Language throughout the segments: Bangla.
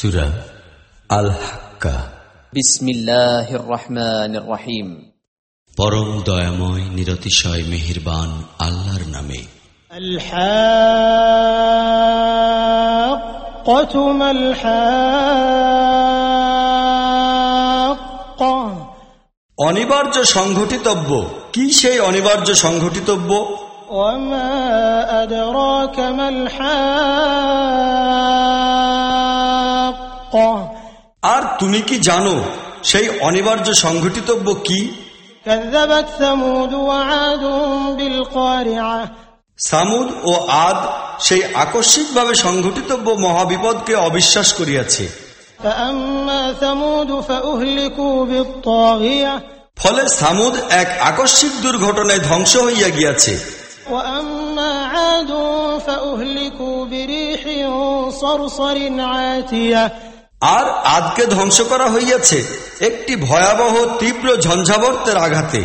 সুরা আল হাক্কা বিসমিল্লাহির রহমানির রহিম পরম দয়াময় নিরতিশয় মেহেরবান আল্লাহর নামে الحاقة ما الحاقة অনিবার্য সংঘটিতব্য কি সেই অনিবার্য সংঘটিতব্য وما أدراك ما الحاقة আর তুমি কি জানো সেই অনিবার্য সংঘটিতব্য কি? সামুদ ও আদ সেই আকস্মিকভাবে সংঘটিতব্য মহাবিপদকে অবিশ্বাস করিয়াছে। ফলে সামুদ এক আকস্মিক দুর্ঘটনায় ধ্বংস হইয়া গিয়াছে। আর عاد فأهلكوا بريح صرصر عاتية আর আদকে ধ্বংস করা হইয়াছে একটি ভয়াবহ তীব্র ঝঞ্ঝাবর্তের আঘাতে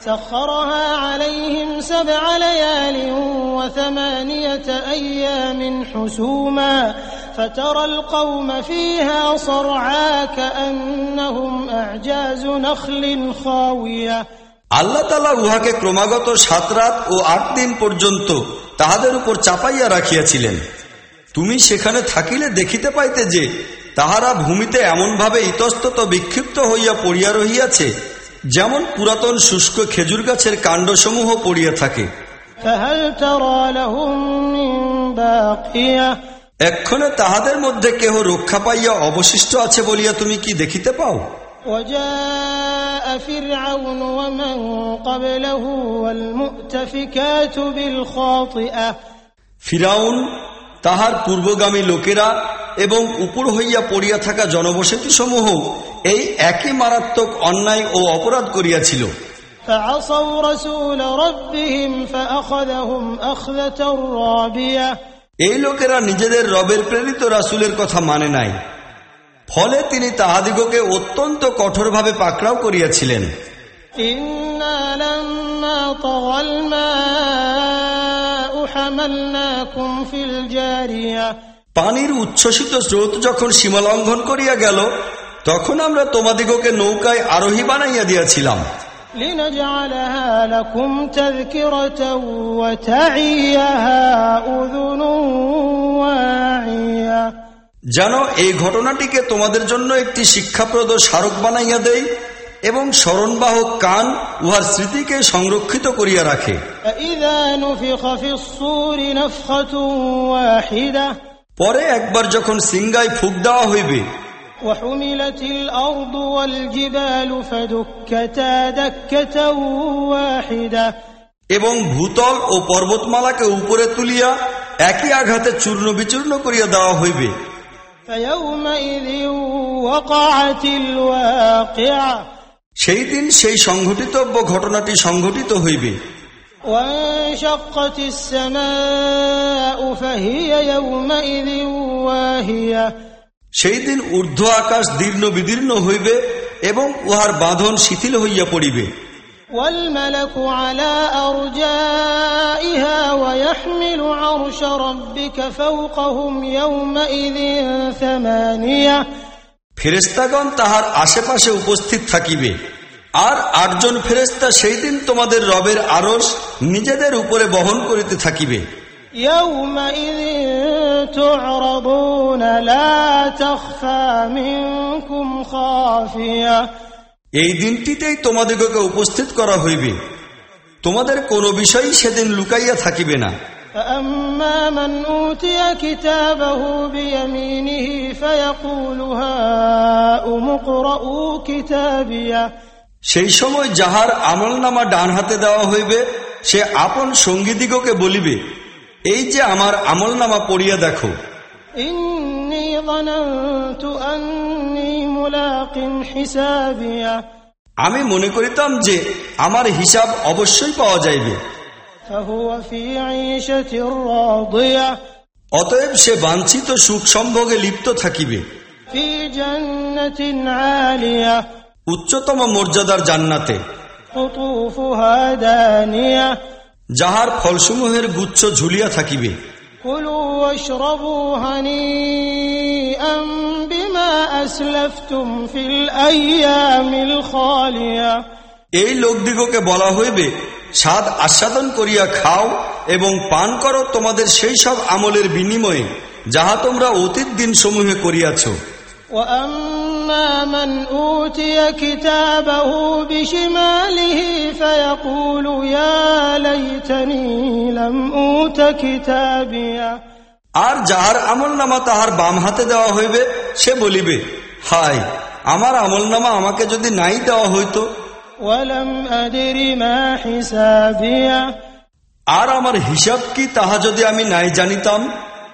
سخرها عليهم سبع ليال وثمانية أيام حسوما فترى القوم فيها صرعا كأنهم أعجاز نخل خاوية আল্লাহ তালা উহাকে ক্রমাগত সাত রাত ও আট দিন পর্যন্ত তাহাদের উপর চাপাইয়া রাখিয়াছিলেন তুমি সেখানে থাকিলে দেখিতে পাইতে যে তাহারা ভূমিতে এমনভাবে ইতস্তত বিক্ষিপ্ত হইয়া পড়িয়া রহিয়াছে যেমন পুরাতন শুষ্ক খেজুর গাছের কাণ্ডসমূহ পড়িয়া থাকে। এক্ষণে তাহাদের মধ্যে কেহ রক্ষা পাইয়া অবশিষ্ট আছে বলিয়া তুমি কি দেখিতে পাও? ফিরাউন তাহার পূর্বগামী লোকেরা এবং উপর হইয়া পড়িয়া থাকা জনবসতি সমূহ এই একই মারাত্মক অন্যায় ও অপরাধ করিয়াছিল। এই লোকেরা নিজেদের রবের প্রেরিত রাসুলের কথা মানে নাই। ফলে তিনি তাহাদিগকে অত্যন্ত কঠোরভাবে পাকড়াও করিয়াছিলেন। ইন্না لما طغى الماء حملناكم في الجارية পানির উচ্ছ্বসিত স্রোত যখন সীমালঙ্ঘন করিয়া গেল তখন আমরা তোমাদিগকে নৌকায় আরোহী বানাইয়া দিয়াছিলাম لنجعلها لكم تذكرة وتعيها أذن واعية যেন এই ঘটনাটিকে তোমাদের জন্য একটি শিক্ষাপ্রদ স্মারক বানাইয়া দেয় এবং স্মরণবাহক কান উহার স্মৃতিকে সংরক্ষিত করিয়া রাখে فإذا نفخ في الصور نفخة واحدة পরে একবার যখন সিংগায় ফুক দেওয়া হইবে وحملت الأرض والجبال فدكتا دكة واحدة এবং ভূতল ও পর্বতমালাকে উপরে তুলিয়া একই আঘাতে চূর্ণ বিচূর্ণ করিয়া দেওয়া হইবে فيومئذ وقعت الواقعة সেই দিন সেই সংঘটিতব্য ঘটনাটি সংঘটিত হইবে وانشقت السماء فهي يومئذ واهية সেই দিন ঊর্ধ্ব আকাশ দীর্ণ বিদীর্ণ হইবে এবং উহার বাঁধন শিথিল হইয়া পড়িবে والملك على أرجائها ويحمل عرش ربك فوقهم يومئذ ثمانية ফেরেস্তাগণ তাহার আশেপাশে উপস্থিত থাকিবে আর আটজন ফেরেস্তা সেই দিন তোমাদের রবের আরস নিজেদের উপরে বহন করিতে থাকিবে يومئذ تعرضون لا تخفى منكم خافية এই দিনটিতেই তোমাদিগকে উপস্থিত করা হইবে তোমাদের কোনো বিষয়ই সেদিন লুকাইয়া থাকিবে না فأما من أوتي كتابه بيمينه فيقول هاؤم اقرءوا كتابيه সেই সময় যাহার আমলনামা ডান হাতে দেওয়া হইবে সে আপন সঙ্গীদিগকে বলিবে এই যে আমার আমলনামা পড়িয়া দেখো। আমি মনে করিতাম যে আমার হিসাব অবশ্যই পাওয়া যাইবে। অতএব সে বাঞ্ছিত সুখ সম্ভোগে লিপ্ত থাকিবে। উচ্চতম মর্যাদার জান্নাতে। যাহার ফলসমূহের গুচ্ছ ঝুলিয়া থাকিবে। এই লোকদিগকে বলা হইবে স্বাদ আস্বাদন করিয়া খাও এবং পান করো তোমাদের সেই সব আমলের বিনিময়ে যাহা তোমরা অতীত দিন সমূহে করিয়াছ وأما من أوتي كتابه بشماله فيقول يا ليتني لم أوت كتابيه আর যাহার আমল নামা তাহার বাম হাতে দেওয়া হইবে সে বলিবে হায় আমার আমল নামা আমাকে যদি নাই দেওয়া হইতো ولم أدر ما حسابيه আর আমার হিসাব কি তাহা যদি আমি নাই জানিতাম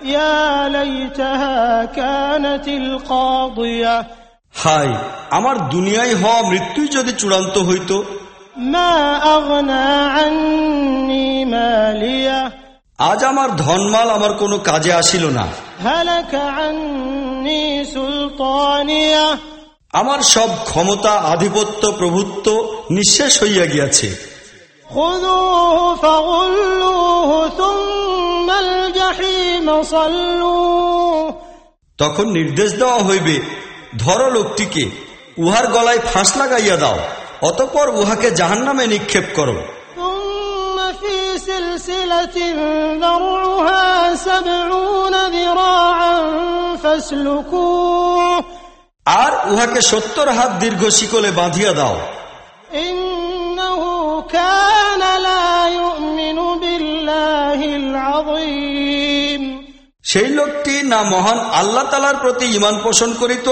يا ليتها كانت القاضية হাই আমার দুনিয়ায় হওয়া মৃত্যুই যদি চূড়ান্ত হইত। আজ আমার ধনমাল আমার কোনো কাজে আসিল না। আমার সব ক্ষমতা আধিপত্য প্রভুত্ব নিঃশেষ হইয়া গিয়াছে। তখন নির্দেশ দেওয়া হইবে ধরো লোকটিকে উহার গলায় ফাঁস লাগাইয়া দাও অতপর উহাকে জাহান নামে নিক্ষেপ করো। আর উহাকে সত্তর হাত দীর্ঘ শিকলে বাঁধিয়া দাও। সেই লোকটি না মহান আল্লাহ তালার প্রতি ইমান পোষণ করিত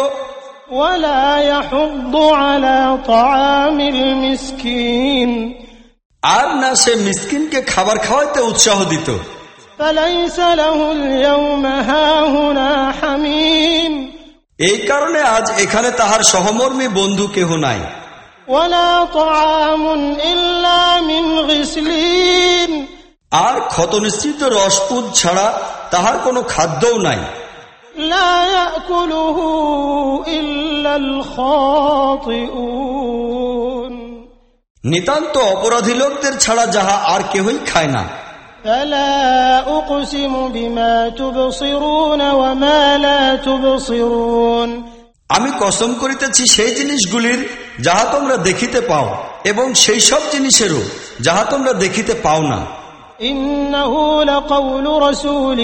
আর না সে মিসকিনকে খাবার খাওয়াইতে উৎসাহ দিত। এই কারণে আজ এখানে তাহার সহমর্মী বন্ধু কেহ নাই। আর ক্ষত নিশ্চিত রসপুদ ছাড়া তাহার কোনো খাদ্যও নাই। لا يأكله إلا الخاطئون নিতান্ত অপরাধী লোকদের ছাড়া যাহা আর কেহই খায় না فلا أقسم بما تبصرون وما لا تبصرون আমি কসম করিতেছি সেই জিনিসগুলির যাহা তোমরা দেখিতে পাও এবং সেই সব জিনিসেরও যাহা তোমরা দেখিতে পাও না إنه لقول رسول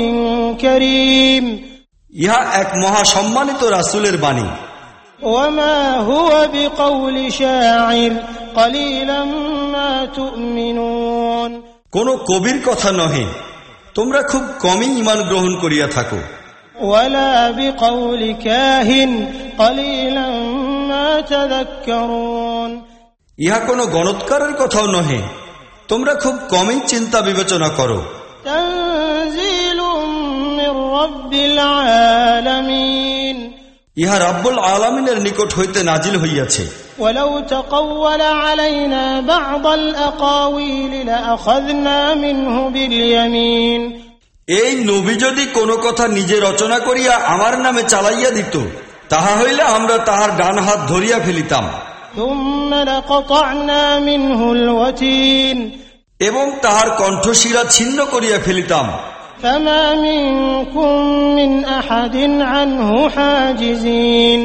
كريم ইহা এক মহা সম্মানিত রাসুলের বাণী। কোন কবির কথা নহে তোমরা খুব কমই ইমান গ্রহণ করিয়া থাকো। ইহা কোন গণৎকারের কথাও নহে তোমরা খুব কমই চিন্তা বিবেচনা করো। ইহা রাব্বুল আলমিনের নিকট হইতে নাজিল হইয়াছে ولو تقول علينا بعض الأقاويل لأخذنا منه باليمين এই নবী যদি কোনো কথা নিজে রচনা করিয়া আমার নামে চালাইয়া দিত তাহা হইলে আমরা তাহার ডান হাত ধরিয়া ফেলিতাম ثم لقطعنا منه الوتين এবং তাহার কণ্ঠশিরা ছিন্ন করিয়া ফেলিতাম فما منكم من أحد عنه حاجزين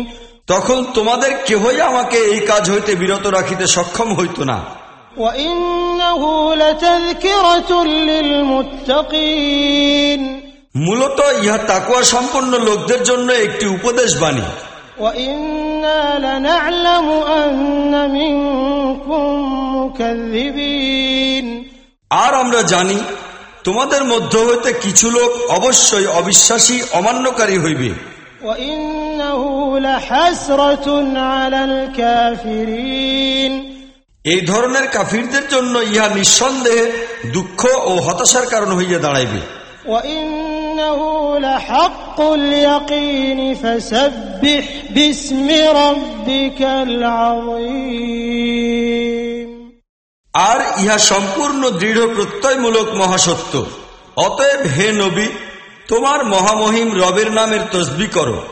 তখন তোমাদের কেহই আমাকে এই কাজ হইতে বিরত রাখিতে সক্ষম হইত না وإنه لتذكرة للمتقين মূলত ইহা তাকুয়া সম্পন্ন লোকদের জন্য একটি উপদেশ বাণী وإنا لنعلم أن منكم مكذبين আর আমরা জানি তোমাদের মধ্য হইতে কিছু লোক অবশ্যই অবিশ্বাসী অমান্যকারী হইবে। এই ধরনের কাফিরদের জন্য ইহা নিঃসন্দেহে দুঃখ ও হতাশার কারণ হইয়া দাঁড়াইবে। বিস্মি রব্বিকাল আযীম আর ইহা সম্পূর্ণ দৃঢ় প্রত্যয়মূলক মহাসত্য। অতএব হে নবী, তোমার মহামহিম রবের নামের তসবি করো।